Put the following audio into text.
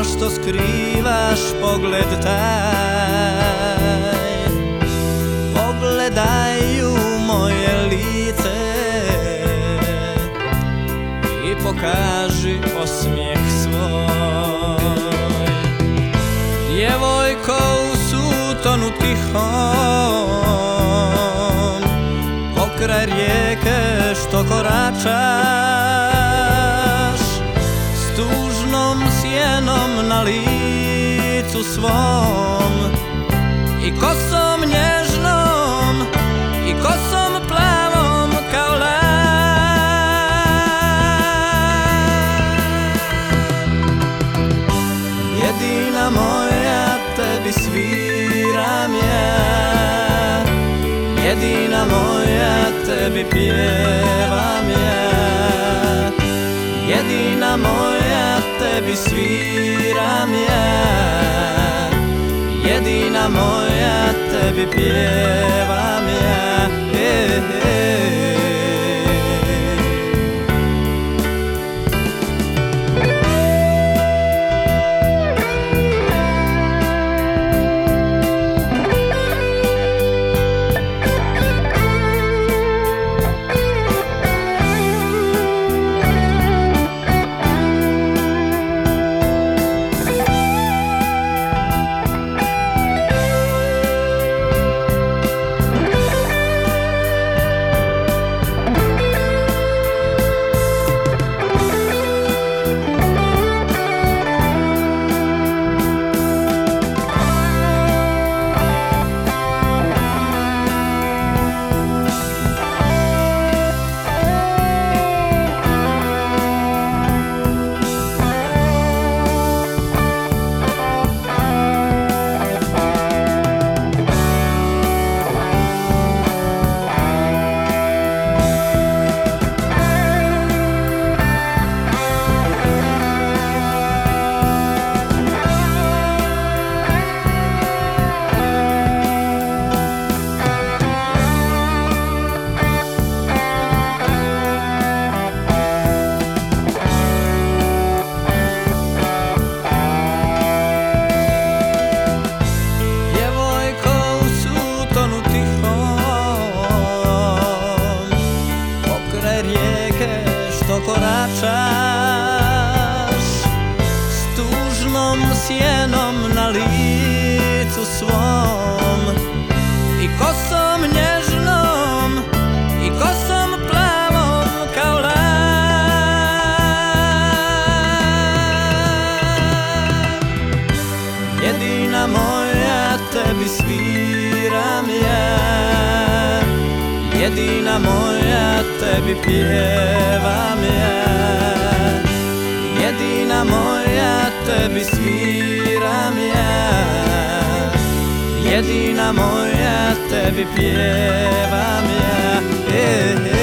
Zašto skrivaš pogled taj? Pogledaj u moje lice I pokaži osmijeh svoj. Djevojko u sutonu tihom Pokraj rijeke što koračaš sjenom na licu svom. I kosom nježnom I kosom plavom kao Jedina moja tebi sviram ja. Jedina moja tebi pjevam ja. Jedina moja tebi sviram ja. Jedina moja tebi pjevam ja Rijeke što koračaš S tužnom sjenom na licu svom Jedina moja tebi pjevam ja Jedina moja tebi sviram ja Jedina moja tebi pjevam ja